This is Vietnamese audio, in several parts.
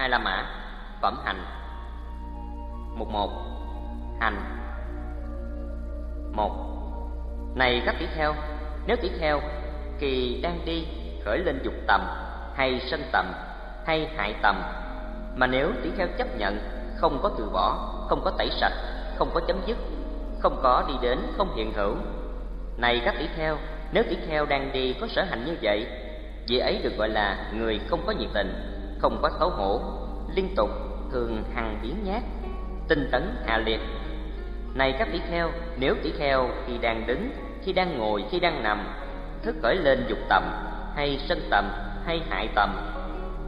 hai la mã, phẩm hành. Mục một, hành. Một, này các tỷ kheo, nếu tỷ kheo kỳ đang đi khởi lên dục tầm, hay sân tầm, hay hại tầm, mà nếu tỷ kheo chấp nhận, không có từ bỏ, không có tẩy sạch, không có chấm dứt, không có đi đến không hiện hữu, này các tỷ kheo, nếu tỷ kheo đang đi có sở hành như vậy, vị ấy được gọi là người không có nhiệt tình không có xấu hổ, liên tục thường hằng biến nhát, tinh tấn hạ liệt. Này các tỷ kheo, nếu tỷ kheo khi đang đứng, khi đang ngồi, khi đang nằm, thức khởi lên dục tầm, hay sân tầm, hay hại tầm,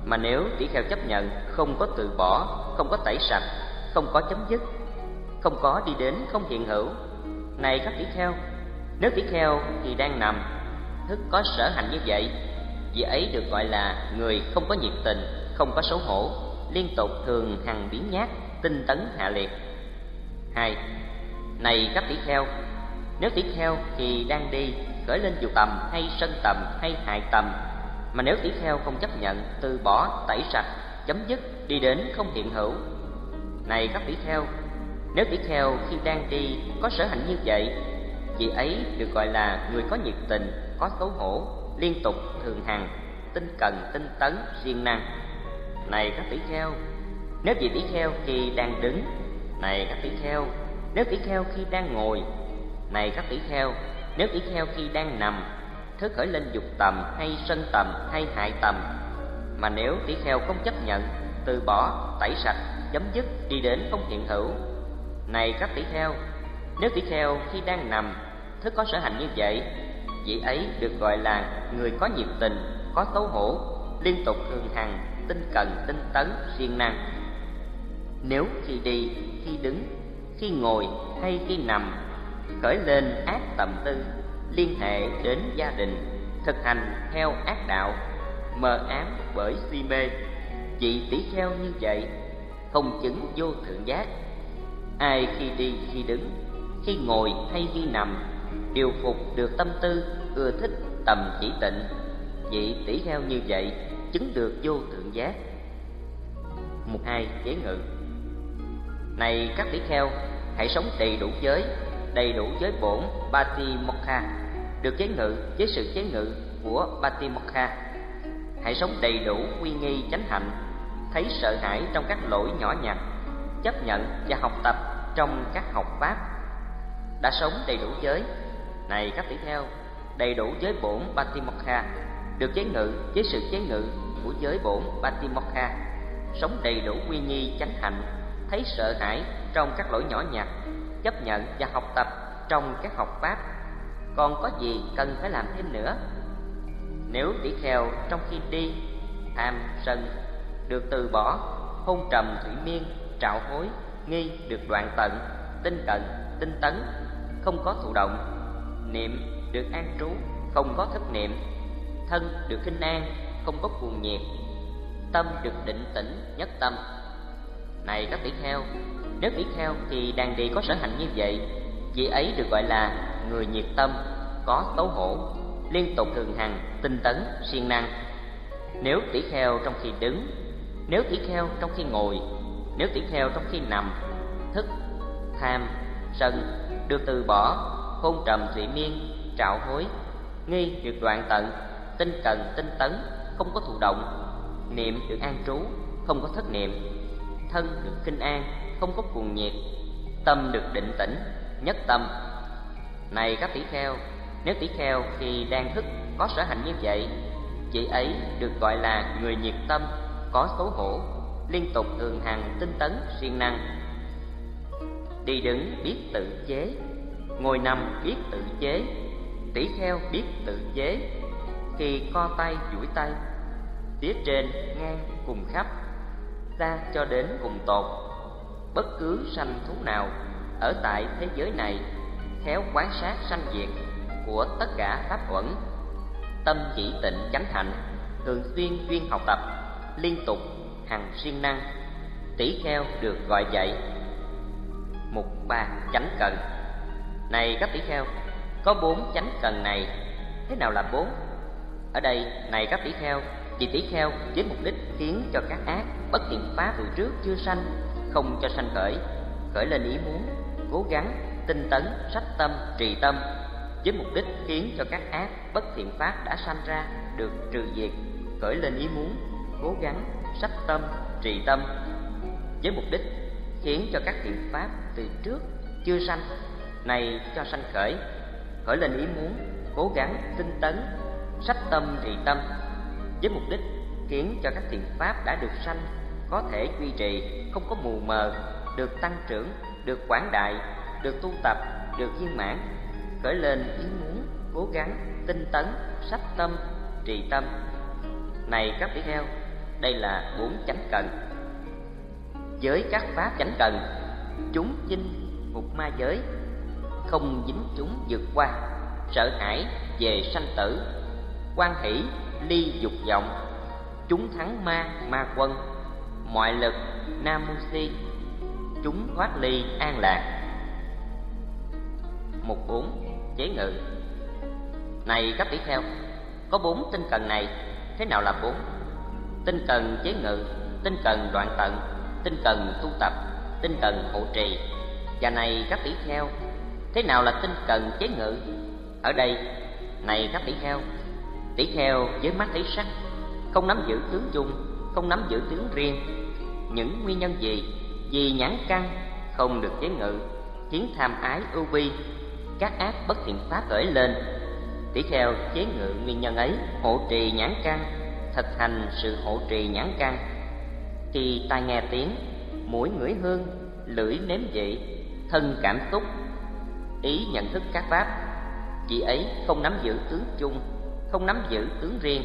mà nếu tỷ kheo chấp nhận, không có từ bỏ, không có tẩy sạch, không có chấm dứt, không có đi đến, không hiện hữu, này các tỷ kheo, nếu tỷ kheo thì đang nằm, thức có sở hành như vậy, vị ấy được gọi là người không có nhiệt tình không có xấu hổ, liên tục thường hằng biến nhát, tinh tấn hạ liệt. Hai, này các tỷ kheo nếu tỷ kheo thì đang đi, khởi lên dục tầm, hay sân tầm, hay hại tầm. Mà nếu tỷ kheo không chấp nhận, từ bỏ, tẩy sạch, chấm dứt, đi đến không hiện hữu. Này các tỷ kheo nếu tỷ kheo khi đang đi có sở hạnh như vậy vị ấy được gọi là người có nhiệt tình, có xấu hổ, liên tục thường hằng, tinh cần, tinh tấn, siêng năng này các tỷ kheo, nếu vị tỷ kheo khi đang đứng, này các tỷ kheo, nếu tỷ kheo khi đang ngồi, này các tỷ kheo, nếu tỷ kheo khi đang nằm thức khởi lên dục tầm hay sân tầm hay hại tầm. Mà nếu tỷ kheo không chấp nhận, từ bỏ, tẩy sạch, chấm dứt, đi đến không hiện hữu. Này các tỷ kheo, nếu tỷ kheo khi đang nằm thức có sở hành như vậy, vị ấy được gọi là người có nhiệt tình, có xấu hổ, liên tục thường hằng tinh cần, tinh tấn, siêng năng. Nếu khi đi, khi đứng, khi ngồi hay khi nằm, khởi lên ác tầm tư, liên hệ đến gia đình, thực hành theo ác đạo, mờ ám bởi si mê vị tỷ theo như vậy, không chứng vô thượng giác. Ai khi đi, khi đứng, khi ngồi hay khi nằm, điều phục được tâm tư, ưa thích tầm chỉ tịnh vị tỷ theo như vậy chứng được vô thượng giác mục hai chế ngự, này các tỷ kheo, hãy sống đầy đủ giới, đầy đủ giới bổn batimokha, được chế ngự với sự chế ngự của batimokha. Hãy sống đầy đủ uy nghi chánh hạnh, thấy sợ hãi trong các lỗi nhỏ nhặt, chấp nhận và học tập trong các học pháp. Đã sống đầy đủ giới, này các tỷ kheo, đầy đủ giới bổn Batimokha được chế ngự với sự chế ngự của giới bổn Patimokha, sống đầy đủ quy nghi chánh hạnh, thấy sợ hãi trong các lỗi nhỏ nhặt, chấp nhận và học tập trong các học pháp. Còn có gì cần phải làm thêm nữa? Nếu tỷ kheo trong khi đi, tham sân, được từ bỏ, hôn trầm thủy miên, trạo hối, nghi được đoạn tận, tinh cận tinh tấn, không có thụ động, niệm được an trú, không có thất niệm thân được khinh an, không có cuồng nhiệt, tâm được định tĩnh, nhất tâm. Này các tỷ kheo, nếu tỷ kheo thì đàn đi có sở hạnh như vậy, vị ấy được gọi là người nhiệt tâm, có tấu hổ, liên tục thường hằng, tinh tấn, siêng năng. Nếu tỷ kheo trong khi đứng, nếu tỷ kheo trong khi ngồi, nếu tỷ kheo trong khi nằm, thức, tham, sân, được từ bỏ, hôn trầm thủy miên, trạo hối, nghi được đoạn tận tinh cần, tinh tấn, không có thụ động. Niệm được an trú, không có thất niệm. Thân được kinh an, không có cuồng nhiệt. Tâm được định tĩnh, nhất tâm. Này các tỷ kheo, nếu tỷ kheo khi đang thức có sở hạnh như vậy, chị ấy được gọi là người nhiệt tâm, có xấu hổ, liên tục thường hằng tinh tấn siêng năng. Đi đứng biết tự chế, ngồi nằm biết tự chế, tỷ kheo biết tự chế khi co tay, duỗi tay, phía trên, ngang cùng khắp, ra cho đến cùng tột. Bất cứ sanh thú nào ở tại thế giới này khéo quán sát sanh diệt của tất cả pháp uẩn, tâm chỉ tịnh chánh hạnh, thường xuyên chuyên học tập, liên tục hằng siêng năng tỷ kheo được gọi dậy. Mục ba chánh cần. Này các tỷ kheo, có bốn chánh cần này, thế nào là bốn? Ở đây này các tỷ kheo Vì tỷ kheo với mục đích khiến cho các ác bất thiện pháp từ trước chưa sanh, không cho sanh khởi, khởi lên ý muốn, cố gắng, tinh tấn, sách tâm, trì tâm, với mục đích khiến cho các ác bất thiện pháp đã sanh ra được trừ diệt, khởi lên ý muốn, cố gắng, sách tâm, trì tâm, với mục đích khiến cho các thiện pháp từ trước chưa sanh này cho sanh khởi khởi lên ý muốn cố gắng tinh tấn sách tâm trì tâm, với mục đích khiến cho các thiện pháp đã được sanh, có thể duy trì, không có mù mờ, được tăng trưởng, được quảng đại, được tu tập, được viên mãn. Khởi lên ý muốn, cố gắng, tinh tấn, sách tâm, trì tâm. Này các tỷ heo, đây là bốn chánh cần. Với các pháp chánh cần, chúng dinh ngục ma giới, không dính chúng vượt qua, sợ hãi về sanh tử quan hỷ, ly dục vọng, chúng thắng ma ma quân, mọi lực, nam mô si, chúng thoát ly an lạc. Một bốn, chế ngự. Này các tỷ theo có bốn tinh cần này, thế nào là bốn? Tinh cần chế ngự, tinh cần đoạn tận, tinh cần tu tập, tinh cần hộ trì. Và này các tỷ theo thế nào là tinh cần chế ngự? Ở đây, này các tỷ theo tỷ kheo với mắt thấy sắc, không nắm giữ tướng chung, không nắm giữ tướng riêng, những nguyên nhân gì? Vì nhãn căn không được chế ngự, khiến tham ái ưu bi các ác bất thiện pháp khởi lên. Tỷ kheo chế ngự nguyên nhân ấy, hộ trì nhãn căn, thực hành sự hộ trì nhãn căn. Khi tai nghe tiếng, mũi ngửi hương, lưỡi nếm vị, thân cảm xúc, ý nhận thức các pháp, chị ấy không nắm giữ tướng chung không nắm giữ tướng riêng.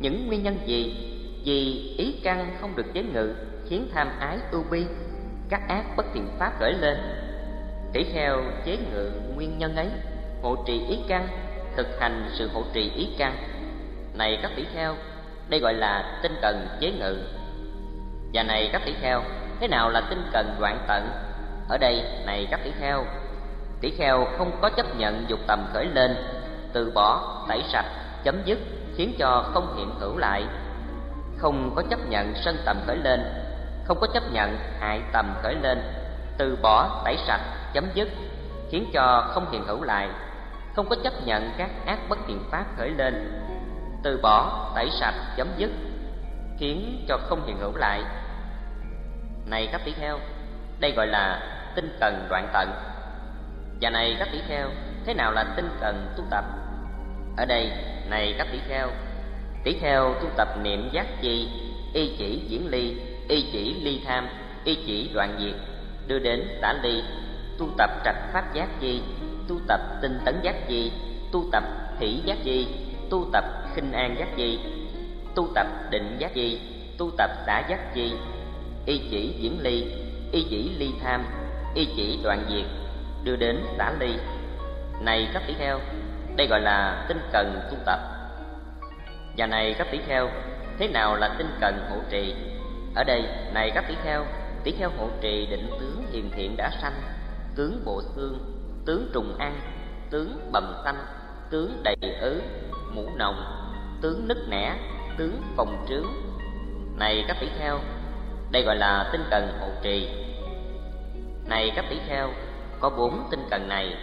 Những nguyên nhân gì? Vì ý căn không được chế ngự, khiến tham ái ưu bi, các ác bất thiện pháp khởi lên. Tỷ kheo chế ngự nguyên nhân ấy, hộ trì ý căn, thực hành sự hộ trì ý căn. Này các tỷ kheo, đây gọi là tinh cần chế ngự. Và này các tỷ kheo, thế nào là tinh cần đoạn tận? Ở đây, này các tỷ kheo tỷ kheo không có chấp nhận dục tầm khởi lên từ bỏ, tẩy sạch, chấm dứt, khiến cho không hiện hữu lại. Không có chấp nhận sân tầm khởi lên, không có chấp nhận hại tầm khởi lên. Từ bỏ, tẩy sạch, chấm dứt, khiến cho không hiện hữu lại. Không có chấp nhận các ác bất thiện pháp khởi lên. Từ bỏ, tẩy sạch, chấm dứt, khiến cho không hiện hữu lại. Này các tỷ kheo, đây gọi là tinh cần đoạn tận. Và này các tỷ kheo, thế nào là tinh cần tu tập? Ở đây, này các tỷ kheo tỷ kheo tu tập niệm giác chi y chỉ diễn ly, y chỉ ly tham, y chỉ đoạn diệt, đưa đến tả ly, tu tập trạch pháp giác chi tu tập tinh tấn giác chi tu tập hỷ giác chi tu tập khinh an giác chi tu tập định giác chi tu tập xả giác chi y chỉ diễn ly, y chỉ ly tham, y chỉ đoạn diệt, đưa đến xả ly. Này các tỷ kheo đây gọi là tinh cần tu tập. Và này các tỷ kheo, thế nào là tinh cần hộ trì? Ở đây, này các tỷ kheo tỷ kheo hộ trì định tướng hiền thiện đã sanh, tướng bộ xương, tướng trùng ăn, tướng bầm xanh, tướng đầy ứ mũ nồng, tướng nứt nẻ, tướng phòng trướng. Này các tỷ kheo, đây gọi là tinh cần hộ trì. Này các tỷ kheo, có bốn tinh cần này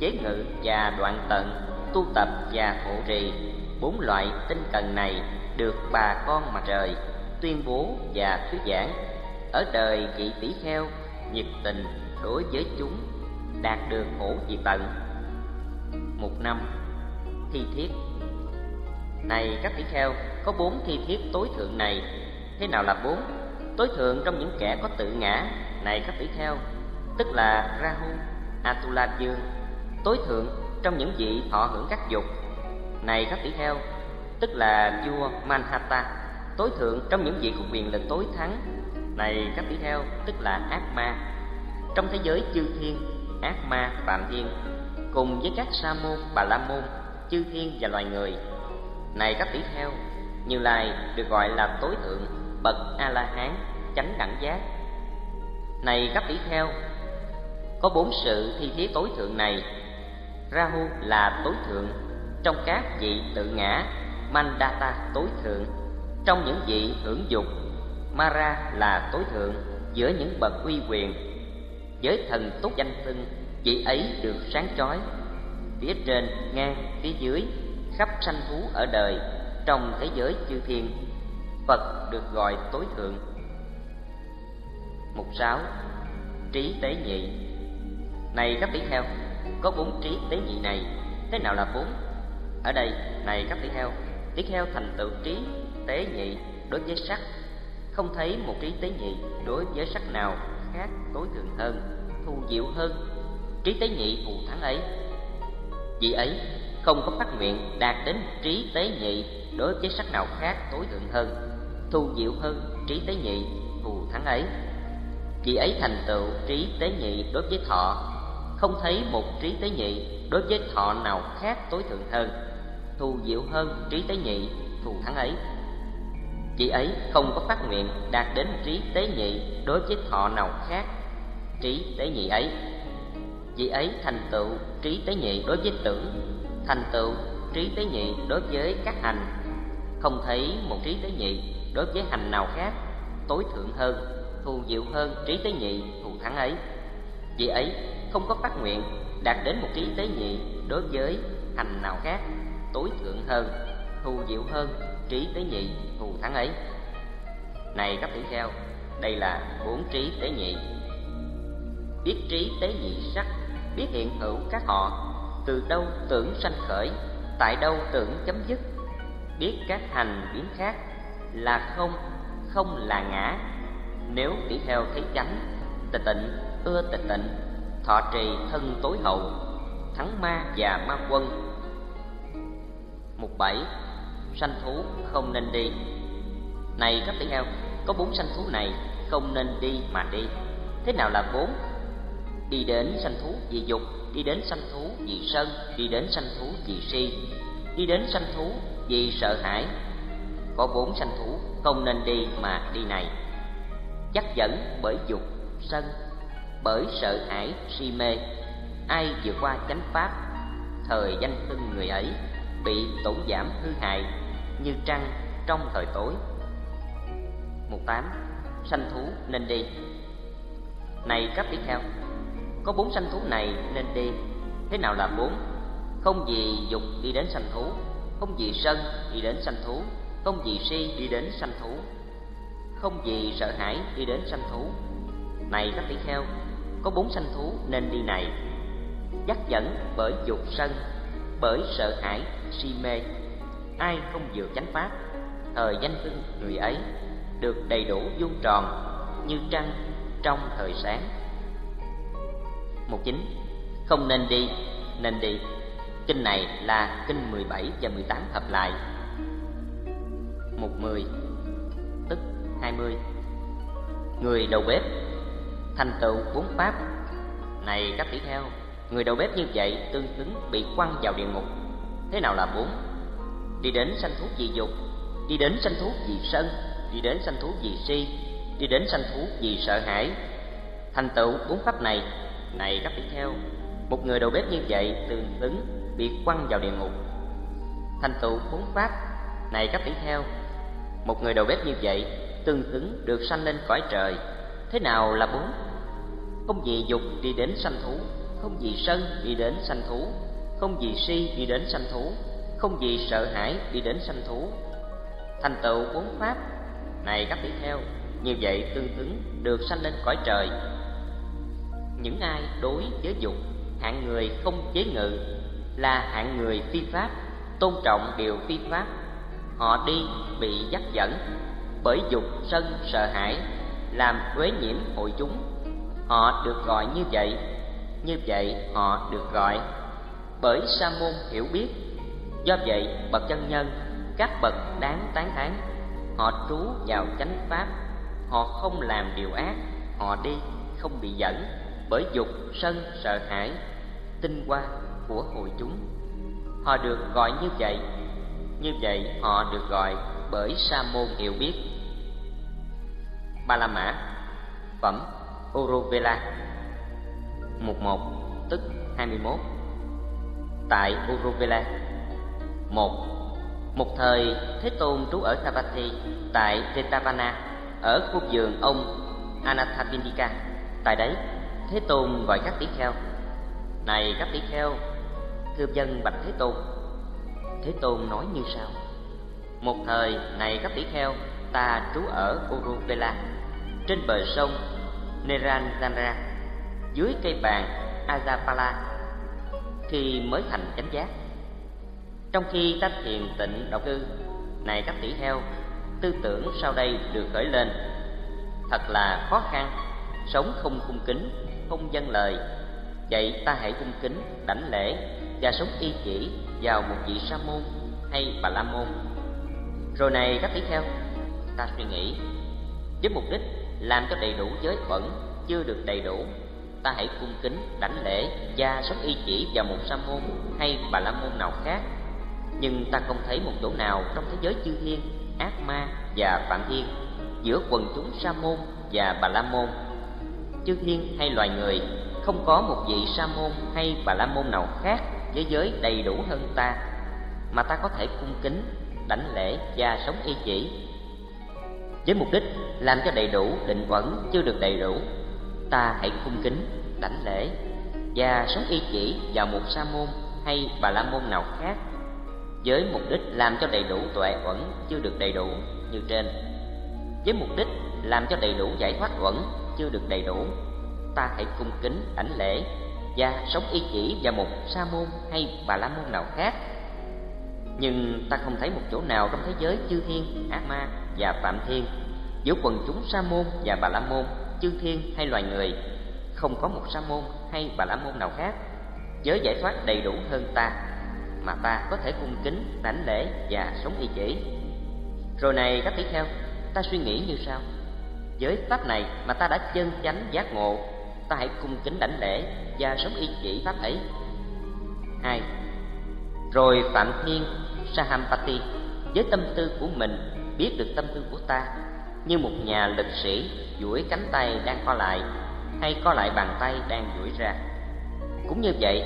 chế ngự và đoạn tận, tu tập và hộ trì. Bốn loại tinh cần này được bà con mặt trời tuyên bố và thuyết giảng. Ở đời vị tỷ kheo, nhiệt tình đối với chúng, đạt được hổ diệt tận. Một năm, thi thiết. Này các tỷ kheo, có bốn thi thiết tối thượng này. Thế nào là bốn? Tối thượng trong những kẻ có tự ngã, này các tỷ kheo, tức là rahu atula dương tối thượng trong những vị thọ hưởng các dục. Này các tỷ kheo, tức là vua manhattan, tối thượng trong những vị có quyền lực tối thắng. Này các tỷ kheo, tức là ác ma. Trong thế giới chư thiên, ác ma phạm thiên, cùng với các sa môn, bà la môn, chư thiên và loài người. Này các tỷ kheo, như lai được gọi là tối thượng bậc a la hán chánh đẳng giác. Này các tỷ kheo, có bốn sự thi thí tối thượng này rahu là tối thượng trong các vị tự ngã Mandata tối thượng. Trong những vị hưởng dục Mara là tối thượng giữa những bậc uy quyền. Với thần tốt danh xưng Vị ấy được sáng chói. Phía trên, ngang, phía dưới Khắp sanh thú ở đời Trong thế giới chư thiên Phật được gọi tối thượng. Mục sáu Trí tế nhị. Này các tỷ kheo có bốn trí tế nhị này. Thế nào là bốn? Ở đây, này các tỷ heo Tỷ heo thành tựu trí tế nhị đối với sắc. Không thấy một trí tế nhị đối với sắc nào khác tối thượng hơn thu diệu hơn. Trí tế nhị thù thắng ấy. Vì ấy không có phát nguyện đạt đến trí tế nhị đối với sắc nào khác tối thượng hơn thu diệu hơn trí tế nhị thù thắng ấy. Vì ấy thành tựu trí tế nhị đối với thọ không thấy một trí tế nhị đối với thọ nào khác tối thượng hơn thù diệu hơn trí tế nhị, thù thắng ấy. Chị ấy không có phát nguyện đạt đến trí tế nhị đối với thọ nào khác trí tế nhị ấy. Chị ấy thành tựu trí tế nhị đối với tưởng thành tựu trí tế nhị đối với các hành. Không thấy một trí tế nhị đối với hành nào khác tối thượng hơn, thù diệu hơn trí tế nhị, thù thắng ấy. Chị ấy không có phát nguyện đạt đến một trí tế nhị đối với hành nào khác, tối thượng hơn, thù diệu hơn, trí tế nhị, thù thắng ấy. Này các tỷ kheo, đây là bốn trí tế nhị. Biết trí tế nhị sắc, biết hiện hữu các họ, từ đâu tưởng sanh khởi, tại đâu tưởng chấm dứt. Biết các hành biến khác là không không là ngã. Nếu tỷ kheo thấy chánh, tịch tịnh, ưa tịch tịnh thọ trì thân tối hậu, thắng ma và ma quân. Mục bảy, sanh thú không nên đi. Này các tỷ heo, có bốn sanh thú này không nên đi mà đi. Thế nào là bốn? Đi đến sanh thú vì dục, đi đến sanh thú vì sân, đi đến sanh thú vì si. Đi đến sanh thú vì sợ hãi. Có bốn sanh thú không nên đi mà đi này. Chắc dẫn bởi dục, sân bởi sợ hãi si mê. Ai vượt qua chánh pháp thời danh xưng người ấy bị tổn giảm hư hại như trăng trong thời tối. Một tám sanh thú nên đi. Này các tiếp theo, có bốn sanh thú này nên đi. Thế nào là bốn? Không vì dục đi đến sanh thú không vì sân đi đến sanh thú không vì si đi đến sanh thú không vì sợ hãi đi đến sanh thú. Này các tỷ kheo có bốn sanh thú nên đi này. Dắt dẫn bởi dục sân, bởi sợ hãi, si mê. Ai không vừa chánh pháp thời danh hưng người ấy, được đầy đủ vuông tròn như trăng trong thời sáng. Một chín không nên đi nên đi. Kinh này là kinh 17 và 18 hợp lại. Một mười, tức hai mươi. Người đầu bếp thành tựu bốn pháp. Này các tỷ theo, người đầu bếp như vậy tương xứng bị quăng vào địa ngục. Thế nào là bốn? Đi đến sanh thú vì dục, đi đến sanh thú vì sân, đi đến sanh thú vì si, đi đến sanh thú vì sợ hãi. Thành tựu bốn pháp này này các tỷ theo, một người đầu bếp như vậy tương xứng bị quăng vào địa ngục. Thành tựu bốn pháp, này các tỷ theo, một người đầu bếp như vậy tương xứng được sanh lên cõi trời. Thế nào là bốn? Không vì dục đi đến sanh thú không vì sân đi đến sanh thú không vì si đi đến sanh thú không vì sợ hãi đi đến sanh thú thành tựu bốn pháp này các tỷ theo như vậy tương ứng được sanh lên cõi trời. Những ai đối với dục, hạng người không chế ngự, là hạng người phi pháp, tôn trọng điều phi pháp, họ đi bị dắt dẫn bởi dục, sân, sợ hãi, làm uế nhiễm hội chúng họ được gọi như vậy như vậy họ được gọi. Bởi sa môn hiểu biết, do vậy bậc chân nhân, các bậc đáng tán thán, họ trú vào chánh pháp. Họ không làm điều ác, họ đi, không bị dẫn bởi dục sân sợ hãi, tinh hoa của hội chúng. Họ được gọi như vậy như vậy họ được gọi bởi sa môn hiểu biết. Ba la mã, phẩm Urovela mục tức 21 tại Urovela một Một thời, Thế Tôn trú ở Savatthi tại Jetavana, ở khu vườn ông Anathapindika. Tại đấy, Thế Tôn gọi các tỷ kheo. Này các tỷ kheo, thưa dân bạch Thế Tôn. Thế Tôn nói như sau: Một thời, này các tỷ kheo, ta trú ở Uruvela, trên bờ sông Neranjara, dưới cây bàn Ajapala, khi mới thành chánh giác. Trong khi ta thiền tịnh độc cư này các tỷ heo tư tưởng sau đây được khởi lên thật là khó khăn. Sống không cung kính không dân lời vậy ta hãy cung kính đảnh lễ và sống y chỉ vào một vị sa môn hay bà la môn. Rồi này các tỷ heo, ta suy nghĩ với mục đích làm cho đầy đủ giới bẩn chưa được đầy đủ, ta hãy cung kính, đảnh lễ và sống y chỉ vào một sa môn hay bà la môn nào khác. Nhưng ta không thấy một chỗ nào trong thế giới chư thiên, ác ma và phạm thiên giữa quần chúng sa môn và bà la môn. Chư thiên hay loài người, không có một vị sa môn hay bà la môn nào khác với giới đầy đủ hơn ta, mà ta có thể cung kính, đảnh lễ và sống y chỉ với mục đích làm cho đầy đủ định vẫn chưa được đầy đủ. Ta hãy cung kính, đảnh lễ và sống y chỉ vào một sa môn hay bà la môn nào khác với mục đích làm cho đầy đủ tuệ uẩn chưa được đầy đủ như trên. Với mục đích làm cho đầy đủ giải thoát uẩn chưa được đầy đủ, ta hãy cung kính, đảnh lễ và sống y chỉ vào một sa môn hay bà la môn nào khác. Nhưng ta không thấy một chỗ nào trong thế giới chư thiên, ác ma và phạm thiên. Giữa quần chúng sa môn và bà la môn, chư thiên hay loài người, không có một sa môn hay bà la môn nào khác. Giới giải thoát đầy đủ hơn ta, mà ta có thể cung kính, đảnh lễ và sống y chỉ. Rồi này, các tỷ kheo, ta suy nghĩ như sau. Với pháp này mà ta đã chân chánh giác ngộ, ta hãy cung kính đảnh lễ và sống y chỉ pháp ấy. Hai. Rồi phạm thiên sahampati, với tâm tư của mình biết được tâm tư của ta như một nhà lực sĩ duỗi cánh tay đang co lại hay co lại bàn tay đang duỗi ra cũng như vậy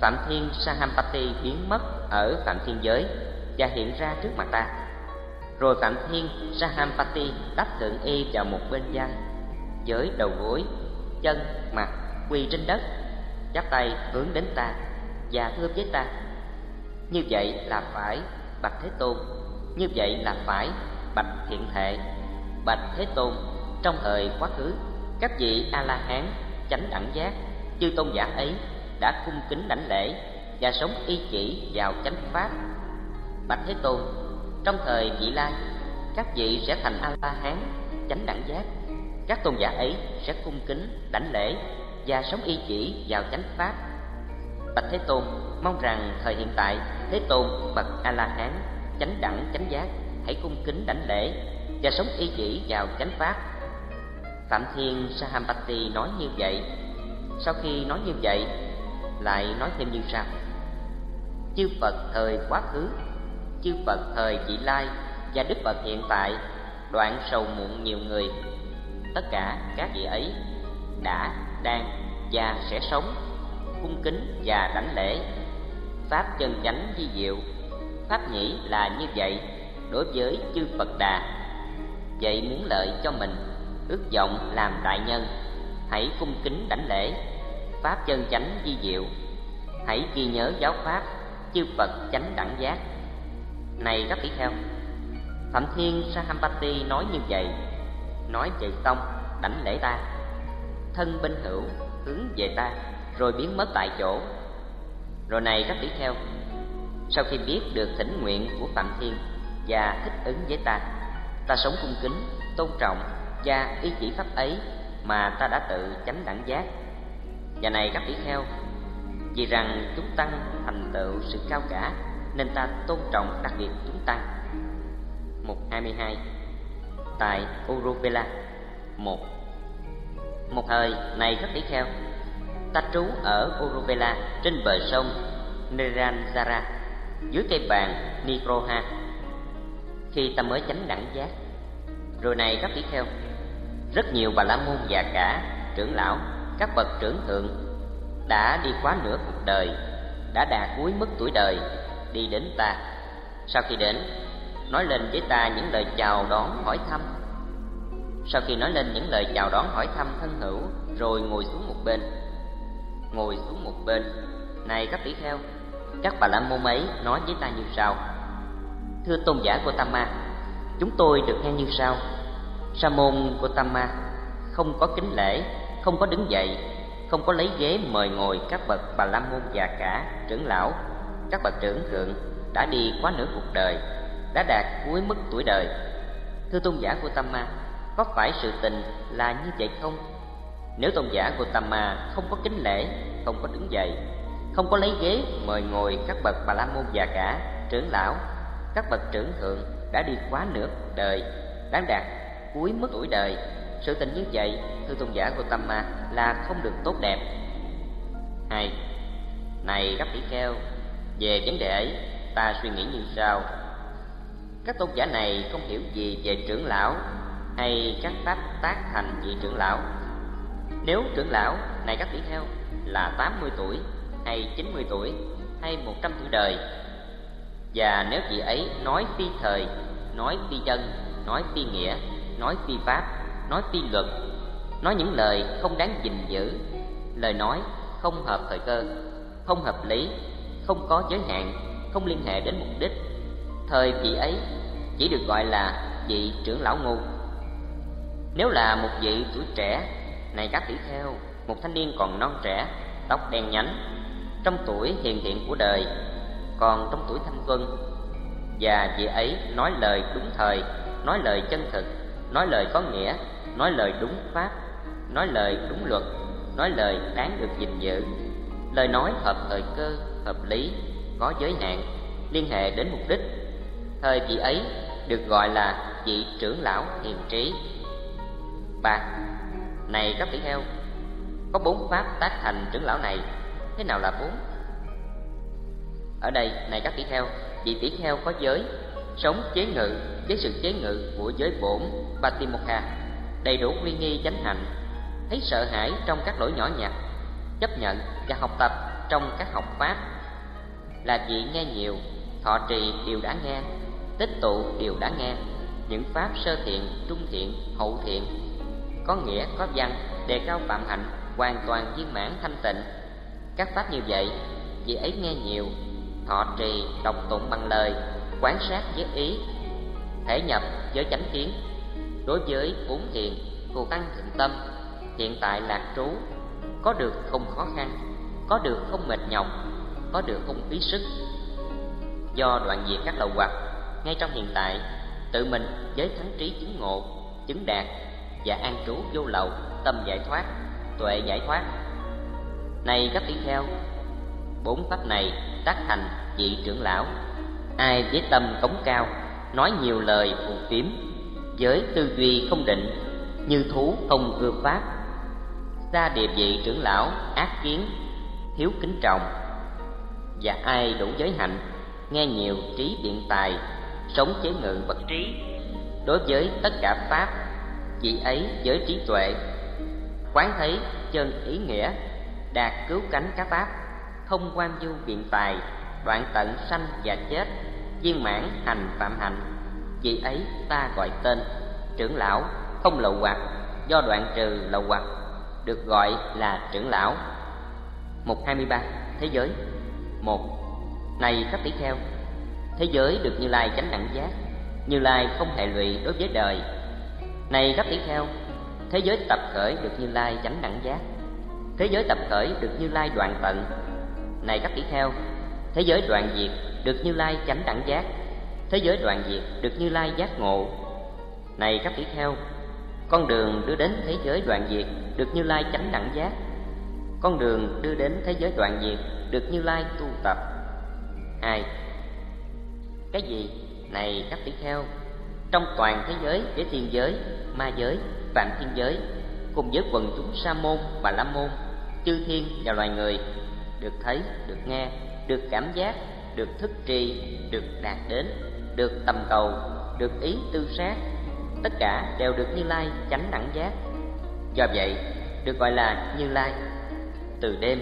Phạm Thiên Sahampati biến mất ở Phạm Thiên giới và hiện ra trước mặt ta. Rồi Phạm Thiên Sahampati đắp tượng y vào một bên vai, với đầu gối, chân, mặt quỳ trên đất, chắp tay hướng đến ta và thưa với ta. Như vậy là phải bạch Thế Tôn, như vậy là phải bạch thiện thệ, bạch Thế Tôn trong thời quá khứ, các vị A La Hán chánh đẳng giác, chư tôn giả ấy đã cung kính đảnh lễ và sống y chỉ vào chánh pháp. Bạch thế tôn trong thời vị lai các vị sẽ thành a la hán chánh đẳng giác. Các tôn giả ấy sẽ cung kính đảnh lễ và sống y chỉ vào chánh pháp. Bạch thế tôn mong rằng thời hiện tại thế tôn bậc a la hán chánh đẳng, chánh giác. Hãy cung kính đảnh lễ và sống y chỉ vào chánh pháp. Phạm thiên sahampati nói như vậy. Sau khi nói như vậy, lại nói thêm như sau. Chư phật thời quá khứ, chư phật thời vị lai và đức phật hiện tại đoạn sầu muộn nhiều người. Tất cả các vị ấy đã, đang và sẽ sống. Cung kính và đảnh lễ. Pháp chân chánh di diệu pháp nhĩ là như vậy, đối với chư phật đà. Vậy muốn lợi cho mình, ước vọng làm đại nhân, hãy cung kính đảnh lễ, pháp chân chánh di diệu. Hãy ghi nhớ giáo pháp, chư phật chánh đẳng giác. Này các tỷ kheo phạm thiên sahampati nói như vậy. Nói vậy xong, đảnh lễ ta. Thân bên hữu hướng về ta, rồi biến mất tại chỗ. Rồi này các tỷ kheo sau khi biết được thỉnh nguyện của phạm thiên và thích ứng với ta ta sống cung kính, tôn trọng và ý chỉ pháp ấy mà ta đã tự chánh đẳng giác. Và này các tỷ kheo, vì rằng chúng tăng thành tựu sự cao cả, nên ta tôn trọng đặc biệt chúng tăng. Mục 22 tại Uruvela một một thời này các tỷ kheo, ta trú ở Uruvela trên bờ sông Neranjara dưới cây bàn Nigroha khi ta mới chánh đẳng giác rồi này các tỷ theo, rất nhiều bà la môn già cả trưởng lão các bậc trưởng thượng đã đi quá nửa cuộc đời đã đạt cuối mức tuổi đời đi đến ta. Sau khi đến nói lên với ta những lời chào đón hỏi thăm. Sau khi nói lên những lời chào đón hỏi thăm thân hữu rồi ngồi xuống một bên. Ngồi xuống một bên. Này các tỷ theo các bà la môn ấy nói với ta như sau. Thưa tôn giả của Tama chúng tôi được nghe như sau. Sa môn của Tama không có kính lễ, không có đứng dậy, không có lấy ghế mời ngồi các bậc bà la môn già cả, trưởng lão. Các bậc trưởng thượng đã đi quá nửa cuộc đời, đã đạt cuối mức tuổi đời. Thưa tôn giả của Tama có phải sự tình là như vậy không? Nếu tôn giả của Tama không có kính lễ, không có đứng dậy không có lấy ghế, mời ngồi các bậc bà la môn già cả, trưởng lão. Các bậc trưởng thượng đã đi quá nửa đời, đáng đạt cuối mức tuổi đời. Sự tình như vậy, thưa tôn giả của tâm ma là không được tốt đẹp. Hai, này các tỷ kheo, về vấn đề ấy, ta suy nghĩ như sau. Các tôn giả này không hiểu gì về trưởng lão hay các pháp tác thành vị trưởng lão. Nếu trưởng lão này các tỷ kheo là 80 tuổi hay 90 tuổi, hay 100 tuổi đời. Và nếu vị ấy nói phi thời, nói phi dân, nói phi nghĩa, nói phi pháp, nói phi luật, nói những lời không đáng gìn giữ, lời nói không hợp thời cơ, không hợp lý, không có giới hạn, không liên hệ đến mục đích, thời vị ấy chỉ được gọi là vị trưởng lão ngu. Nếu là một vị tuổi trẻ, này các tỷ theo một thanh niên còn non trẻ, tóc đen nhánh trong tuổi hiền thiện của đời, còn trong tuổi thanh xuân. Và vị ấy nói lời đúng thời, nói lời chân thực, nói lời có nghĩa, nói lời đúng pháp, nói lời đúng luật, nói lời đáng được gìn giữ. Lời nói hợp thời cơ, hợp lý, có giới hạn, liên hệ đến mục đích. Thời vị ấy được gọi là vị trưởng lão hiền trí. Ba, này các tỷ heo có bốn pháp tác thành trưởng lão này thế nào là bốn? Ở đây, này các tỷ theo vị tỷ theo có giới, sống chế ngự với sự chế ngự của giới bổn patimokha. Đầy đủ uy nghi chánh hạnh, thấy sợ hãi trong các lỗi nhỏ nhặt, chấp nhận và học tập trong các học pháp. Là vị nghe nhiều, thọ trì điều đã nghe, tích tụ điều đã nghe, những pháp sơ thiện, trung thiện, hậu thiện, có nghĩa, có văn, đề cao phạm hạnh, hoàn toàn viên mãn thanh tịnh các pháp như vậy vị ấy nghe nhiều, thọ trì, đọc tụng bằng lời, quán sát với ý, thể nhập với chánh kiến. Đối với bốn thiện phù tăng thịnh tâm, hiện tại lạc trú, có được không khó khăn, có được không mệt nhọc, có được không phí sức. Do đoạn diệt các lậu hoặc, ngay trong hiện tại, tự mình với thắng trí chứng ngộ, chứng đạt và an trú vô lậu, tâm giải thoát, tuệ giải thoát này các tỷ kheo bốn pháp này tác thành vị trưởng lão. Ai với tâm cống cao, nói nhiều lời phù phiếm, với tư duy không định, như thú không ưa pháp. Xa địa vị trưởng lão ác kiến, thiếu kính trọng, và ai đủ giới hạnh, nghe nhiều trí biện tài, sống chế ngự vật trí. Đối với tất cả pháp, vị ấy với trí tuệ, quán thấy chân ý nghĩa đạt cứu cánh các pháp thông quan du biện tài, đoạn tận sanh và chết, viên mãn hành phạm hạnh. Vị ấy ta gọi tên, trưởng lão, không lậu hoặc, do đoạn trừ lậu hoặc, được gọi là trưởng lão. Một, hai mươi ba, thế giới. Một, này các tỷ kheo, thế giới được như lai chánh đẳng giác, như lai không hệ lụy đối với đời. Này các tỷ kheo, thế giới tập khởi được như lai chánh đẳng giác thế giới tập khởi được như lai đoạn tận. Này các tỷ kheo, thế giới đoạn diệt được như lai chánh đẳng giác. Thế giới đoạn diệt được như lai giác ngộ. Này các tỷ kheo, con đường đưa đến thế giới đoạn diệt được như lai chánh đẳng giác. Con đường đưa đến thế giới đoạn diệt được như lai tu tập. Hai cái gì? Này các tỷ kheo, trong toàn thế giới, với thiên giới, ma giới, vạn thiên giới, cùng với quần chúng sa môn và la môn chư thiên và loài người, được thấy, được nghe, được cảm giác, được thức trì, được đạt đến, được tầm cầu, được ý tư sát. Tất cả đều được như lai chánh đẳng giác. Do vậy, được gọi là như lai. Từ đêm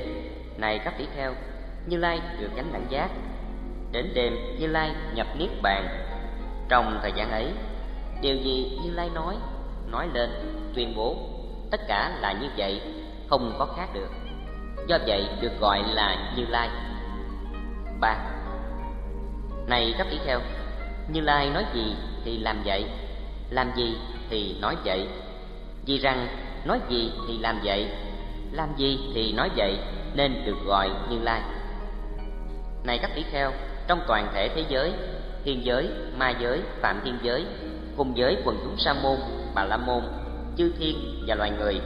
này các tỷ theo như lai được chánh đẳng giác. Đến đêm, như lai nhập niết bàn. Trong thời gian ấy, điều gì như lai nói nói lên, tuyên bố, tất cả là như vậy không có khác được. Do vậy được gọi là như lai. Ba. Này các tỷ kheo, như lai nói gì thì làm vậy, làm gì thì nói vậy. Vì rằng nói gì thì làm vậy, làm gì thì nói vậy nên được gọi như lai. Này các tỷ kheo, trong toàn thể thế giới, thiên giới, ma giới, phạm thiên giới cùng giới quần chúng sa môn, bà la môn, chư thiên và loài người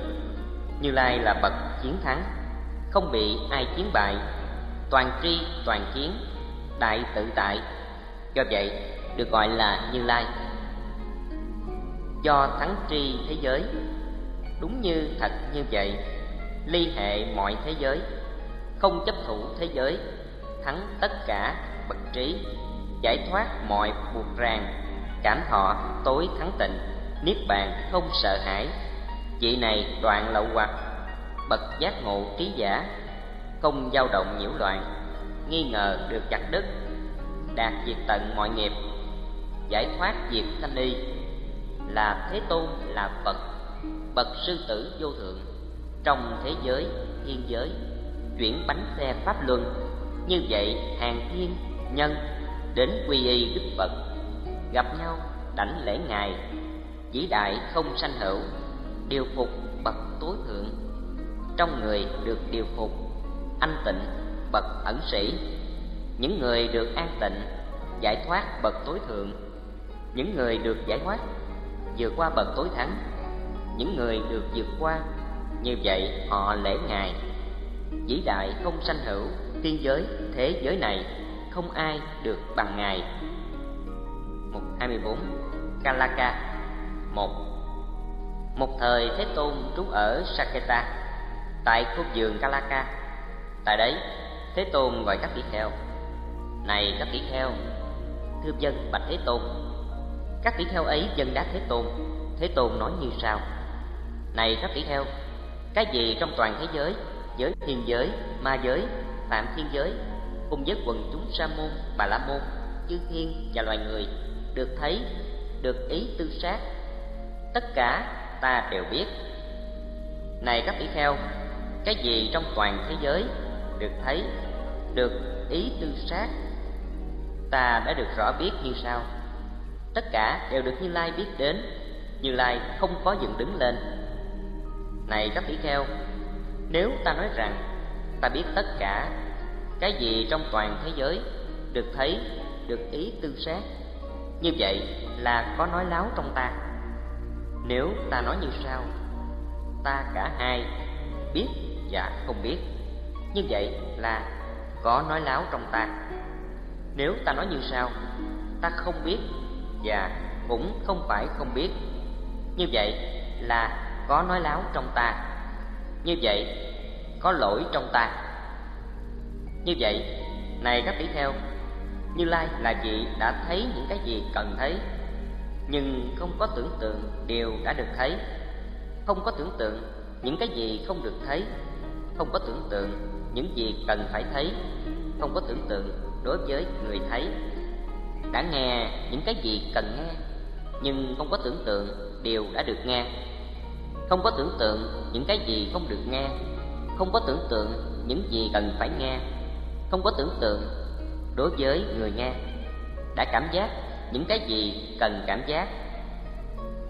như lai là bậc chiến thắng, không bị ai chiến bại. Toàn tri, toàn chiến đại tự tại. Do vậy, được gọi là như lai. Do thắng tri thế giới, đúng như thật như vậy, ly hệ mọi thế giới, không chấp thủ thế giới, thắng tất cả bậc trí, giải thoát mọi buộc ràng, cảm thọ tối thắng tịnh, niết bàn không sợ hãi vị này đoạn lậu hoặc, bậc giác ngộ trí giả, không dao động nhiễu loạn, nghi ngờ được chặt đứt, đạt diệt tận mọi nghiệp, giải thoát diệt thanh y, là thế tôn, là phật, bậc sư tử vô thượng, trong thế giới, thiên giới, chuyển bánh xe pháp luân. Như vậy, hàng thiên, nhân, đến quy y đức phật, gặp nhau, đảnh lễ ngài, vĩ đại không sanh hữu điều phục bậc tối thượng. Trong người được điều phục, anh tịnh, bậc ẩn sĩ. Những người được an tịnh, giải thoát bậc tối thượng. Những người được giải thoát, vượt qua bậc tối thắng. Những người được vượt qua, như vậy họ lễ ngài. Vĩ đại không sanh hữu tiên giới, thế giới này, không ai được bằng ngài. Mục 24 Kalaka, một một thời Thế Tôn trú ở Saketa tại khu vườn Kalaka tại đấy, Thế Tôn gọi các tỷ kheo. Này các tỷ kheo, thưa dân bạch Thế Tôn, các tỷ kheo ấy dân đáp Thế Tôn. Thế Tôn nói như sau. Này các tỷ kheo, cái gì trong toàn thế giới giới thiên giới, ma giới, phạm thiên giới, cùng với quần chúng sa môn, bà la môn, chư thiên và loài người được thấy, được ý tư sát tất cả ta đều biết. Này các tỷ kheo, cái gì trong toàn thế giới được thấy, được ý tư sát ta đã được rõ biết như sau. Tất cả đều được như lai biết đến, như lai không có dựng đứng lên. Này các tỷ kheo, nếu ta nói rằng ta biết tất cả, cái gì trong toàn thế giới được thấy, được ý tư sát như vậy là có nói láo trong ta nếu ta nói như sau ta cả hai biết và không biết. Như vậy là có nói láo trong ta. Nếu ta nói như sau ta không biết và cũng không phải không biết. Như vậy là có nói láo trong ta. Như vậy có lỗi trong ta. Như vậy này các tỷ theo, như lai là vị đã thấy những cái gì cần thấy? Nhưng không có tưởng tượng điều đã được thấy. Không có tưởng tượng những cái gì không được thấy. Không có tưởng tượng những gì cần phải thấy. Không có tưởng tượng đối với người thấy. Đã nghe những cái gì cần nghe, nhưng không có tưởng tượng điều đã được nghe. Không có tưởng tượng những cái gì không được nghe. Không có tưởng tượng những gì cần phải nghe. Không có tưởng tượng đối với người nghe. Đã cảm giác những cái gì cần cảm giác.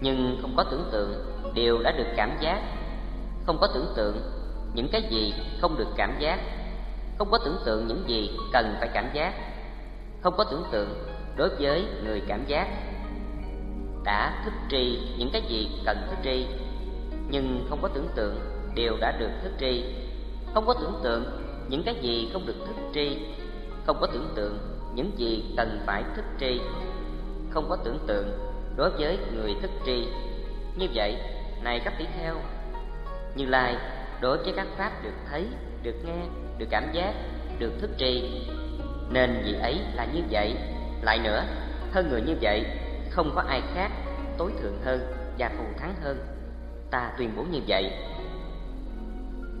Nhưng không có tưởng tượng đều đã được cảm giác. Không có tưởng tượng những cái gì không được cảm giác. Không có tưởng tượng những gì cần phải cảm giác. Không có tưởng tượng đối với người cảm giác. Đã thức tri những cái gì cần thức tri, nhưng không có tưởng tượng đều đã được thức tri. Không có tưởng tượng những cái gì không được thức tri. Không có tưởng tượng những gì cần phải thức tri không có tưởng tượng đối với người thức tri. Như vậy, này các tỷ kheo, như lai, đối với các pháp được thấy, được nghe, được cảm giác, được thức tri, nên vị ấy là như vậy. Lại nữa hơn người như vậy, không có ai khác tối thượng hơn và thù thắng hơn. Ta tuyên bố như vậy.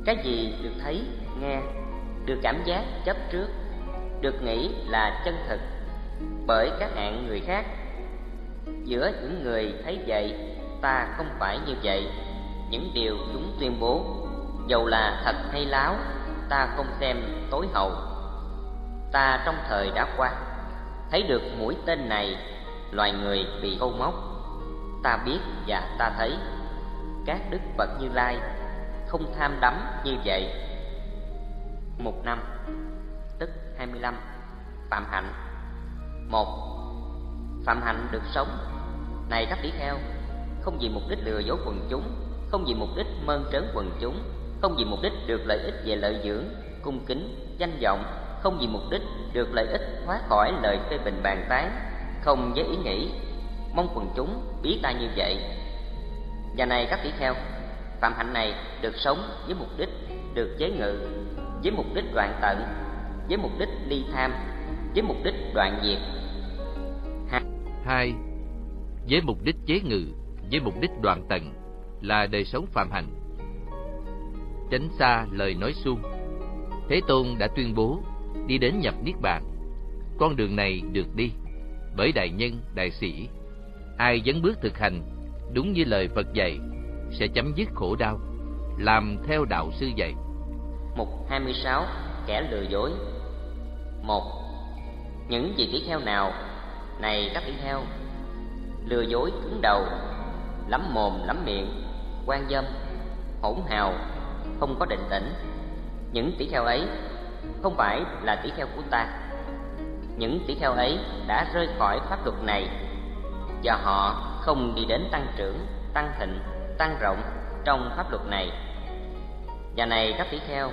Cái gì được thấy, nghe, được cảm giác chấp trước, được nghĩ là chân thực bởi các hạng người khác giữa những người thấy vậy, ta không phải như vậy. Những điều chúng tuyên bố, dầu là thật hay láo, ta không xem tối hậu. Ta trong thời đã qua, thấy được mũi tên này, loài người bị câu móc. Ta biết và ta thấy, các đức phật như lai không tham đắm như vậy. Một năm, tức hai mươi lăm, phạm hạnh. Một phạm hạnh được sống. Này các tỷ kheo, không vì mục đích lừa dối quần chúng, không vì mục đích mơn trớn quần chúng, không vì mục đích được lợi ích về lợi dưỡng, cung kính, danh vọng, không vì mục đích được lợi ích thoát khỏi lời phê bình bàn tán, không với ý nghĩ, mong quần chúng biết ta như vậy. Và này các tỷ kheo, phạm hạnh này được sống với mục đích được chế ngự, với mục đích đoạn tận, với mục đích ly tham, với mục đích đoạn diệt hai, với mục đích chế ngự, với mục đích đoạn tận, là đời sống phạm hạnh. Tránh xa lời nói suông, thế tôn đã tuyên bố đi đến nhập niết bàn. Con đường này được đi bởi đại nhân, đại sĩ. Ai dấn bước thực hành, đúng như lời phật dạy, sẽ chấm dứt khổ đau, làm theo đạo sư dạy. Mục 26 kẻ lừa dối. Một, những vị tỷ kheo nào này các tỷ kheo lừa dối cứng đầu, lắm mồm, lắm miệng, quan dâm, hỗn hào, không có định tĩnh. Những tỷ kheo ấy không phải là tỷ kheo của ta. Những tỷ kheo ấy đã rơi khỏi pháp luật này và họ không đi đến tăng trưởng, tăng thịnh, tăng rộng trong pháp luật này. Và này các tỷ kheo,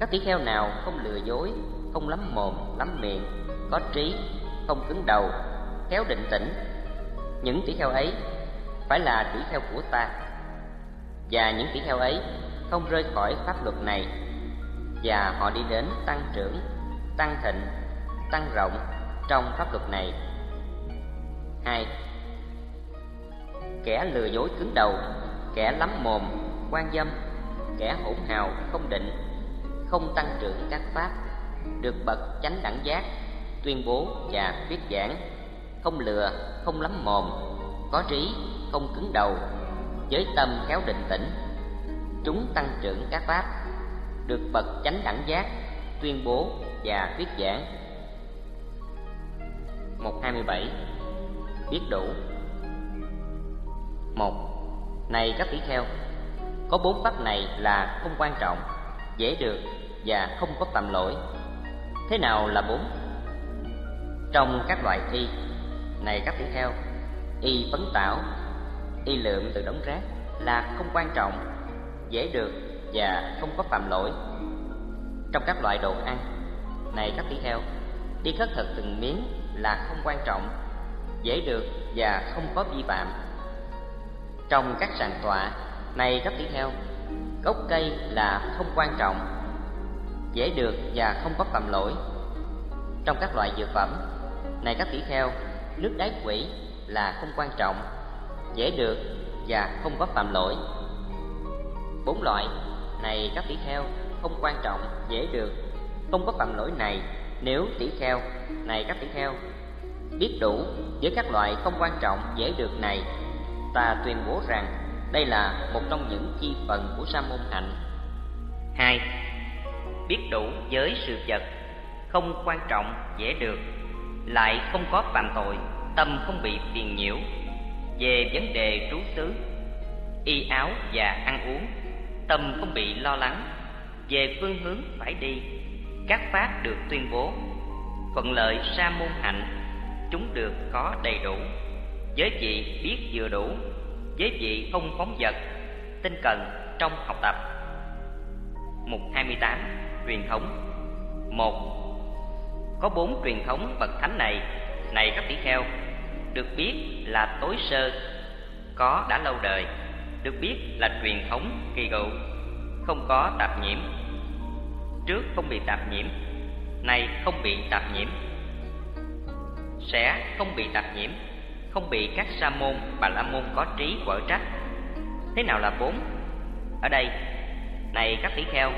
các tỷ kheo nào không lừa dối, không lắm mồm, lắm miệng, có trí không cứng đầu, khéo định tĩnh. Những tỷ kheo ấy phải là tỷ kheo của ta. Và những tỷ kheo ấy không rơi khỏi pháp luật này. Và họ đi đến tăng trưởng, tăng thịnh, tăng rộng trong pháp luật này. Hai, kẻ lừa dối cứng đầu, kẻ lắm mồm, quan dâm, kẻ hỗn hào, không định, không tăng trưởng các pháp, được bậc chánh đẳng giác tuyên bố và thuyết giảng. Không lừa, không lắm mồm, có trí, không cứng đầu, với tâm khéo định tĩnh. Chúng tăng trưởng các pháp, được bậc chánh đẳng giác, tuyên bố và thuyết giảng. 127 biết đủ. Một, này các tỷ kheo, có bốn pháp này là không quan trọng, dễ được và không có tầm lỗi. Thế nào là bốn? Trong các loại y, này các tỷ theo, y phấn tảo, y lượm từ đống rác là không quan trọng, dễ được và không có phạm lỗi. Trong các loại đồ ăn, này các tỷ theo, đi khất thực từng miếng là không quan trọng, dễ được và không có vi phạm. Trong các sàn tọa, này các tỷ theo, gốc cây là không quan trọng, dễ được và không có phạm lỗi. Trong các loại dược phẩm này các tỷ kheo, nước đáy quỷ là không quan trọng, dễ được và không có phạm lỗi. Bốn loại này các tỷ kheo, không quan trọng, dễ được, không có phạm lỗi này. Nếu tỷ kheo, này các tỷ kheo, biết đủ với các loại không quan trọng, dễ được này, ta tuyên bố rằng đây là một trong những chi phần của sa môn hạnh. Hai, biết đủ với sự vật, không quan trọng, dễ được lại không có phạm tội, tâm không bị phiền nhiễu. Về vấn đề trú xứ, y áo và ăn uống, tâm không bị lo lắng. Về phương hướng phải đi, các pháp được tuyên bố. Thuận lợi sa môn hạnh, chúng được có đầy đủ. Giới vị biết vừa đủ, giới vị không phóng vật, tinh cần trong học tập. Mục 28 truyền thống. Một có bốn truyền thống bậc thánh này. Này các tỷ kheo, được biết là tối sơ, có đã lâu đời, được biết là truyền thống kỳ cựu không có tạp nhiễm. Trước không bị tạp nhiễm, nay không bị tạp nhiễm. Sẽ không bị tạp nhiễm, không bị các sa môn, bà la môn có trí quở trách. Thế nào là bốn? Ở đây, này các tỷ kheo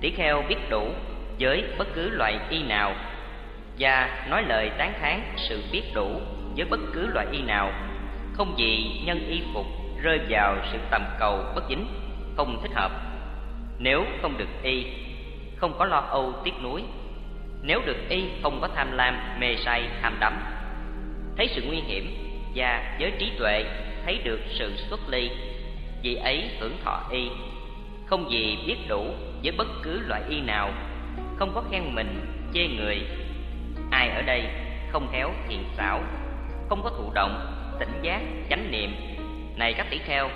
tỷ kheo biết đủ với bất cứ loại y nào và nói lời tán thán sự biết đủ với bất cứ loại y nào. Không gì nhân y phục rơi vào sự tầm cầu bất dính, không thích hợp. Nếu không được y, không có lo âu tiếc nuối. Nếu được y không có tham lam, mê say, ham đắm. Thấy sự nguy hiểm và với trí tuệ, thấy được sự xuất ly, vì ấy hưởng thọ y. Không gì biết đủ với bất cứ loại y nào, không có khen mình, chê người ai ở đây không khéo thiền xảo. Không có thụ động, tỉnh giác, chánh niệm. Này các tỷ kheo,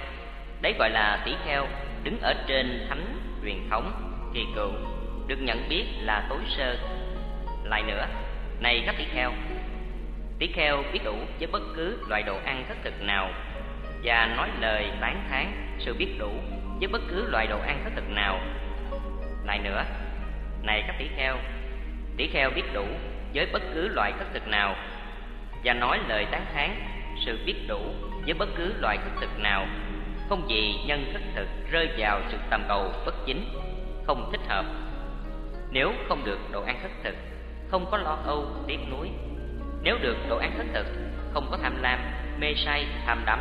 đấy gọi là tỷ kheo đứng ở trên thánh truyền thống kỳ cựu, được nhận biết là tối sơ. Lại nữa, này các tỷ kheo tỷ kheo biết đủ với bất cứ loại đồ ăn thất thực nào và nói lời tán thán sự biết đủ với bất cứ loại đồ ăn thất thực nào. Lại nữa, này các tỷ kheo tỷ kheo biết đủ với bất cứ loại thất thực nào và nói lời tán thán, sự biết đủ với bất cứ loại thất thực nào. Không gì nhân thất thực rơi vào sự tầm cầu bất chính, không thích hợp. Nếu không được đồ ăn thất thực, không có lo âu, tiếc nuối. Nếu được đồ ăn thất thực, không có tham lam, mê say, tham đắm,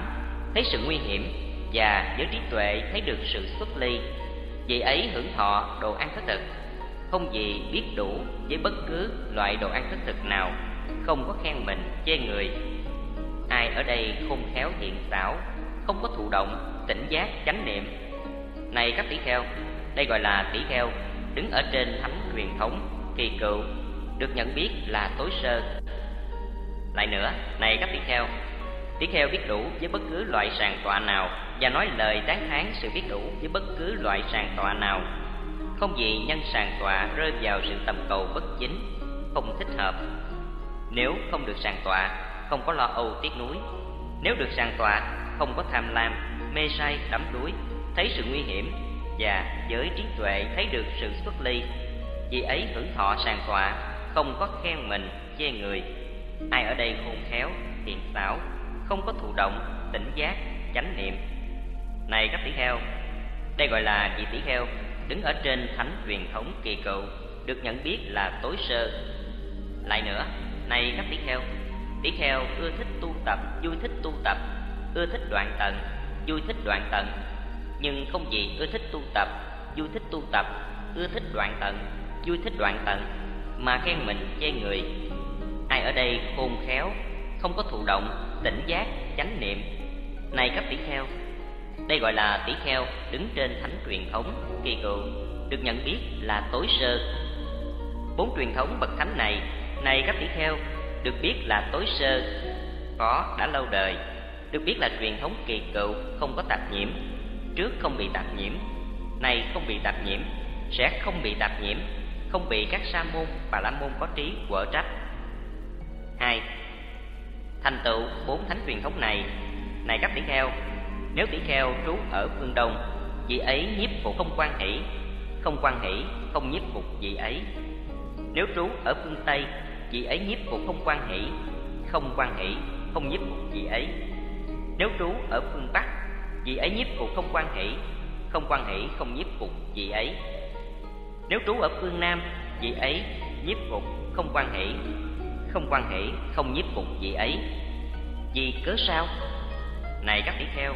thấy sự nguy hiểm và với trí tuệ thấy được sự xuất ly, vì ấy hưởng thọ đồ ăn thất thực không gì biết đủ với bất cứ loại đồ ăn thức thực nào, không có khen mình, chê người. Ai ở đây khôn khéo thiện xảo, không có thụ động, tỉnh giác, chánh niệm. Này các tỷ kheo, đây gọi là tỷ kheo, đứng ở trên thánh truyền thống, kỳ cựu, được nhận biết là tối sơ. Lại nữa, này các tỷ kheo tỷ kheo biết đủ với bất cứ loại sàng tọa nào và nói lời tán thán sự biết đủ với bất cứ loại sàng tọa nào không gì nhân sàng tọa rơi vào sự tầm cầu bất chính, không thích hợp. Nếu không được sàng tọa, không có lo âu tiếc nuối. Nếu được sàng tọa, không có tham lam, mê say, đắm đuối, thấy sự nguy hiểm và với trí tuệ thấy được sự xuất ly, vì ấy hưởng thọ sàng tọa, không có khen mình, chê người. Ai ở đây khôn khéo thiện xảo, không có thụ động, tỉnh giác, chánh niệm. Này các tỷ kheo, đây gọi là vị tỷ kheo đứng ở trên thánh truyền thống kỳ cựu, được nhận biết là tối sơ. Lại nữa, này các tỷ kheo tỷ kheo ưa thích tu tập, vui thích tu tập, ưa thích đoạn tận, vui thích đoạn tận. Nhưng không gì ưa thích tu tập, vui thích tu tập, ưa thích đoạn tận, vui thích đoạn tận, mà khen mình chê người. Ai ở đây khôn khéo, không có thụ động, tỉnh giác, chánh niệm. Này các tỷ kheo đây gọi là tỷ kheo đứng trên thánh truyền thống, kỳ cựu, được nhận biết là tối sơ. Bốn truyền thống bậc thánh này này các tỷ kheo, được biết là tối sơ, có đã lâu đời, được biết là truyền thống kỳ cựu, không có tạp nhiễm, trước không bị tạp nhiễm, nay không bị tạp nhiễm, sẽ không bị tạp nhiễm, không bị các sa môn và la môn có trí quở trách. Hai, thành tựu bốn thánh truyền thống này này các tỷ kheo nếu tỷ kheo trú ở phương đông, vị ấy nhiếp phục không quan hỷ. Không quan hỷ, không nhiếp phục vị ấy. Nếu trú ở phương tây, vị ấy nhiếp phục không quan hỷ. Không quan hỷ, không nhiếp phục vị ấy. Nếu trú ở phương bắc, vị ấy nhiếp phục không quan hỷ. Không quan hỷ, không nhiếp phục vị ấy. Nếu trú ở phương nam, vị ấy nhiếp phục không quan hỷ. Không quan hỷ, không nhiếp phục vị ấy. Vì cớ sao? Này các tỷ kheo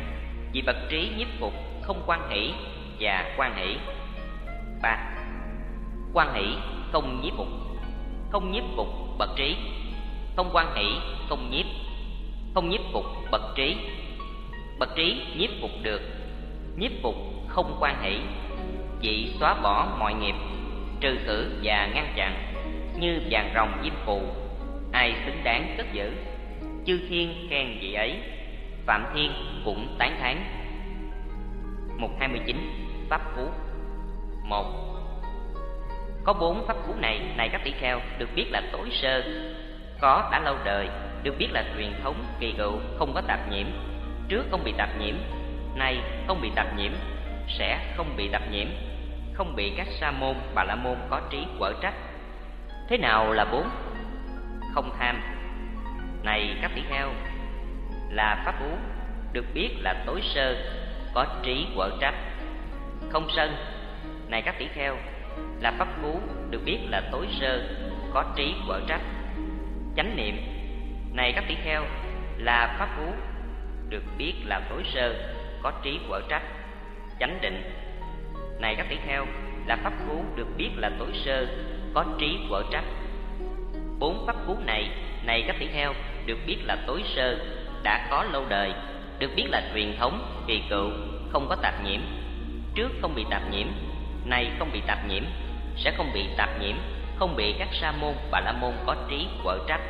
vì bậc trí nhiếp phục không quan hỷ và quan hỷ. Ba, quan hỷ không nhiếp phục. Không nhiếp phục bậc trí. Không quan hỷ không nhiếp. Không nhiếp phục bậc trí. Bậc trí nhiếp phục được. Nhiếp phục không quan hỷ. Vị xóa bỏ mọi nghiệp, trừ khử và ngăn chặn, như vàng rồng diêm phù. Ai xứng đáng cất giữ? Chư thiên khen vị ấy phạm thiên cũng tán thán. Một hai mươi chín, pháp phú một. Có bốn pháp phú này này các tỷ kheo, được biết là tối sơ. Có đã lâu đời, được biết là truyền thống kỳ cựu, không có tạp nhiễm. Trước không bị tạp nhiễm, nay không bị tạp nhiễm, sẽ không bị tạp nhiễm. Không bị các sa môn, bà la môn có trí quở trách. Thế nào là bốn? Không tham. Này các tỷ kheo là pháp cú được biết là tối sơ, có trí quở trách. Không sân, này các tỷ kheo, là pháp cú được biết là tối sơ, có trí quở trách. Chánh niệm, này các tỷ kheo, là pháp cú được biết là tối sơ, có trí quở trách. Chánh định, này các tỷ kheo, là pháp cú được biết là tối sơ, có trí quở trách. Bốn pháp cú này này các tỷ kheo, được biết là tối sơ đã có lâu đời, được biết là truyền thống kỳ cựu không có tạp nhiễm, trước không bị tạp nhiễm, nay không bị tạp nhiễm, sẽ không bị tạp nhiễm, không bị các sa môn và la môn có trí quở trách.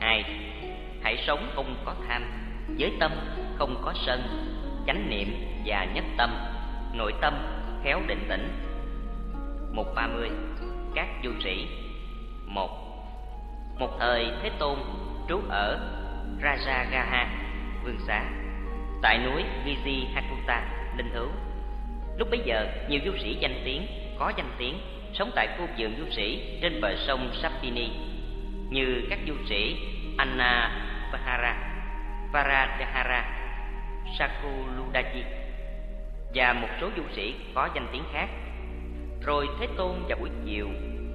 Hai, hãy sống không có tham giới tâm không có sân, chánh niệm và nhất tâm, nội tâm khéo định tĩnh. Một, ba mươi, các du sĩ. Một một thời thế tôn trú ở rajagaha vương xá tại núi Vizihakuta linh hữu. lúc bấy giờ nhiều du sĩ danh tiếng có danh tiếng sống tại khu vườn du sĩ trên bờ sông Sapini như các du sĩ Anna Vahara, Varadhara, Sakuludaji và một số du sĩ có danh tiếng khác. Rồi Thế Tôn vào buổi chiều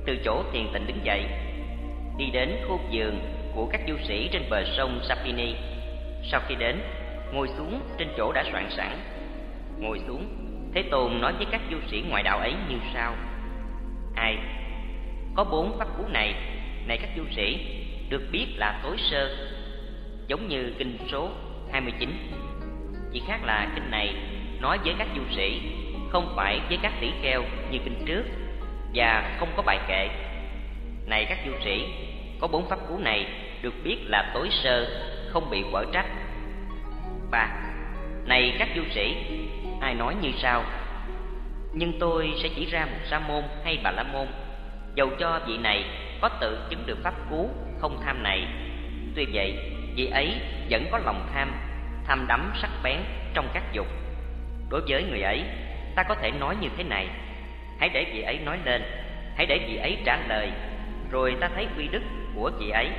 từ chỗ thiền tịnh đứng dậy, đi đến khu vườn của các du sĩ trên bờ sông Sapini. Sau khi đến, ngồi xuống trên chỗ đã soạn sẵn. Ngồi xuống, Thế Tôn nói với các du sĩ ngoại đạo ấy như sau: Ai có bốn pháp cú này, này các du sĩ, được biết là tối sơ, giống như kinh số 29. Chỉ khác là kinh này nói với các du sĩ, không phải với các tỷ kheo như kinh trước và không có bài kệ. Này các du sĩ, có bốn pháp cú này được biết là tối sơ, không bị quở trách. Ba, này các du sĩ, ai nói như sau: Nhưng tôi sẽ chỉ ra một sa môn hay bà la môn, dầu cho vị này có tự chứng được pháp cú không tham này. Tuy vậy, vị ấy vẫn có lòng tham, tham đắm sắc bén trong các dục. Đối với người ấy, ta có thể nói như thế này: Hãy để vị ấy nói lên, hãy để vị ấy trả lời, rồi ta thấy uy đức của chị ấy.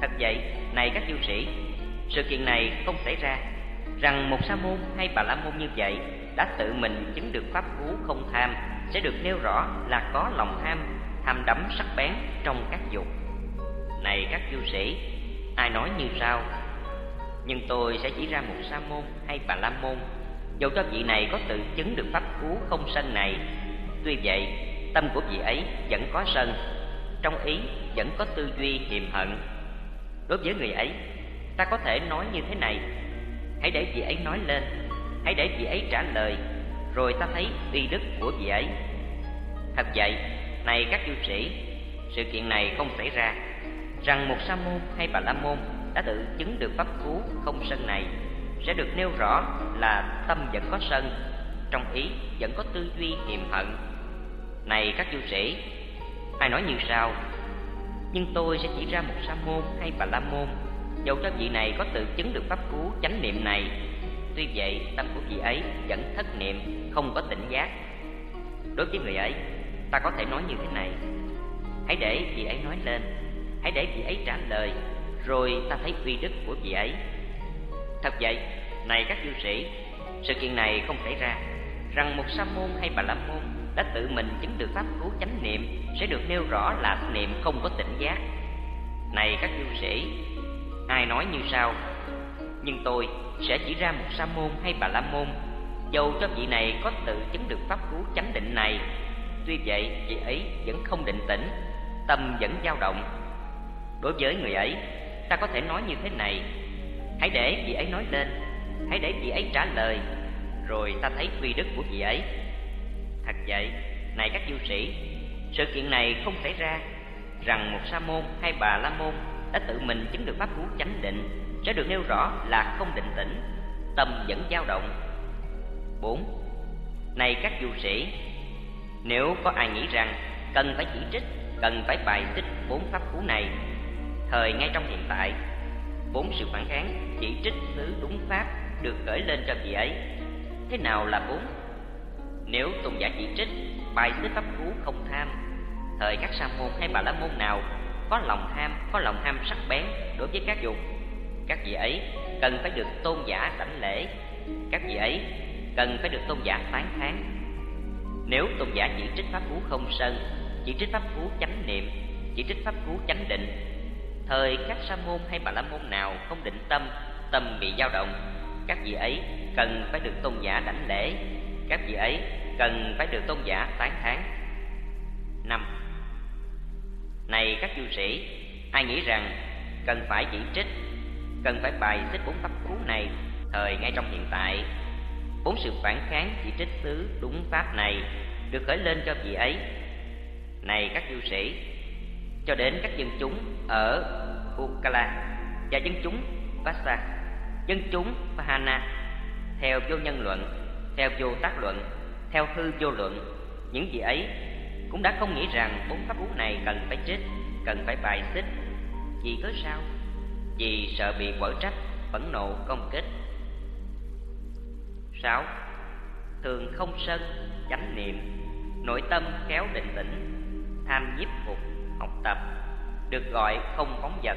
Thật vậy, này các du sĩ, sự kiện này không xảy ra rằng một sa môn hay bà la môn như vậy đã tự mình chứng được pháp cú không tham sẽ được nêu rõ là có lòng tham, tham đắm sắc bén trong các dục. Này các du sĩ, ai nói như sau? Nhưng tôi sẽ chỉ ra một sa môn hay bà la môn, dầu cho vị này có tự chứng được pháp cú không sân này. Tuy vậy, tâm của vị ấy vẫn có sân, trong ý vẫn có tư duy hiềm hận. Đối với người ấy, ta có thể nói như thế này: hãy để vị ấy nói lên, hãy để vị ấy trả lời, rồi ta thấy uy đức của vị ấy. Thật vậy, này các du sĩ, sự kiện này không xảy ra rằng một sa môn hay bà la môn đã tự chứng được pháp cú không sân này sẽ được nêu rõ là tâm vẫn có sân trong ý vẫn có tư duy hiềm hận này các du sĩ ai nói như sau? Nhưng tôi sẽ chỉ ra một sa môn hay bà la môn. Dầu cho vị này có tự chứng được pháp cú chánh niệm này, tuy vậy tâm của vị ấy vẫn thất niệm, không có tỉnh giác. Đối với người ấy, ta có thể nói như thế này. Hãy để vị ấy nói lên, hãy để vị ấy trả lời, rồi ta thấy uy đức của vị ấy. Thật vậy, này các du sĩ, sự kiện này không xảy ra. Rằng một sa môn hay bà la môn đã tự mình chứng được pháp cứu chánh niệm, sẽ được nêu rõ là niệm không có tỉnh giác. Này các du sĩ, ai nói như sau? Nhưng tôi sẽ chỉ ra một sa môn hay bà la môn, dầu cho vị này có tự chứng được pháp cứu chánh định này. Tuy vậy, vị ấy vẫn không định tĩnh, tâm vẫn dao động. Đối với người ấy, ta có thể nói như thế này. Hãy để vị ấy nói lên, hãy để vị ấy trả lời, rồi ta thấy quy đức của vị ấy thật vậy này các du sĩ, sự kiện này không xảy ra rằng một sa môn hay bà la môn đã tự mình chứng được pháp cú chánh định, sẽ được nêu rõ là không định tĩnh, tâm vẫn dao động. Bốn, này các du sĩ, nếu có ai nghĩ rằng cần phải chỉ trích, cần phải bài xích bốn pháp cú này, thời ngay trong hiện tại, bốn sự phản kháng chỉ trích xứ đúng pháp được khởi lên cho vị ấy, thế nào là bốn? Nếu tôn giả chỉ trích bài xứ pháp cú không tham. Thời các sa môn hay bà la môn nào có lòng tham có lòng ham sắc bén đối với các dục. Các vị ấy cần phải được tôn giả đảnh lễ. Các vị ấy cần phải được tôn giả tán thán. Nếu tôn giả chỉ trích pháp cú không sân, chỉ trích pháp cú chánh niệm, chỉ trích pháp cú chánh định, thời các sa môn hay bà la môn nào không định tâm, tâm bị dao động, các vị ấy cần phải được tôn giả đảnh lễ, các vị ấy cần phải được tôn giả tán thán. năm. Này các du sĩ, ai nghĩ rằng cần phải chỉ trích, cần phải bài xích bốn pháp cú này thời ngay trong hiện tại? Bốn sự phản kháng chỉ trích xứ đúng pháp này được khởi lên cho vị ấy. Này các du sĩ cho đến các dân chúng ở Ukala và dân chúng Vasa dân chúng Pahana theo vô nhân luận theo vô tác luận theo hư vô luận những gì ấy cũng đã không nghĩ rằng bốn pháp uống này cần phải trích cần phải bài xích. Vì cớ sao? Vì sợ bị quở trách phẫn nộ công kích Sáu, Thường không sân, chánh niệm, nội tâm khéo định tĩnh, tham nhiếp phục, học tập, được gọi không phóng vật,